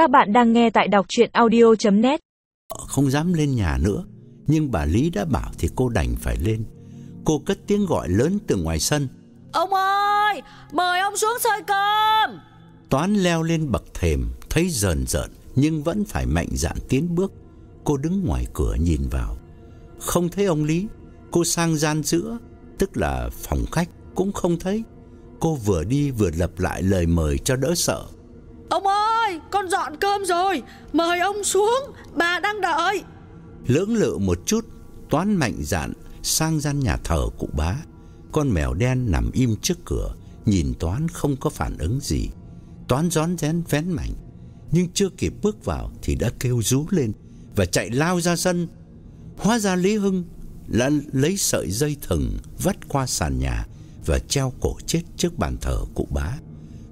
Các bạn đang nghe tại đọc chuyện audio.net Không dám lên nhà nữa Nhưng bà Lý đã bảo thì cô đành phải lên. Cô cất tiếng gọi lớn từ ngoài sân. Ông ơi, mời ông xuống xơi cơm. Toán leo lên bậc thềm Thấy rờn rợn Nhưng vẫn phải mạnh dạn tiến bước. Cô đứng ngoài cửa nhìn vào. Không thấy ông Lý Cô sang gian giữa Tức là phòng khách cũng không thấy. Cô vừa đi vừa lặp lại lời mời cho đỡ sợ con dọn cơm rồi, mời ông xuống, bà đang đợi. Lưỡng lự một chút Toán mạnh dạn sang gian nhà thờ cụ bá. Con mèo đen nằm im trước cửa Nhìn Toán không có phản ứng gì. Toán rón rén vén mảnh Nhưng chưa kịp bước vào Thì đã kêu rú lên Và chạy lao ra sân. Hóa ra Lý Hưng là lấy sợi dây thừng Vắt qua sàn nhà Và treo cổ chết trước bàn thờ cụ bá.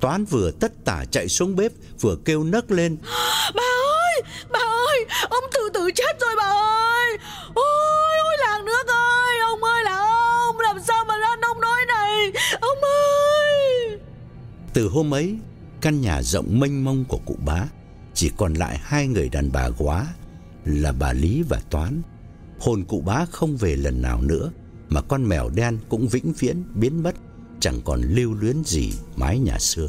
Toán vừa tất tả chạy xuống bếp Vừa kêu nấc lên Bà ơi, bà ơi, ông tự tử chết rồi bà ơi. Ôi, ôi làng nước ơi, ông ơi là ông, làm sao mà ra nông nỗi này, ông ơi. Từ hôm ấy, căn nhà rộng mênh mông của cụ bá chỉ còn lại hai người đàn bà quá là bà Lý và Toán. Hồn cụ bá không về lần nào nữa, mà con mèo đen cũng vĩnh viễn biến mất, chẳng còn lưu luyến gì mái nhà xưa.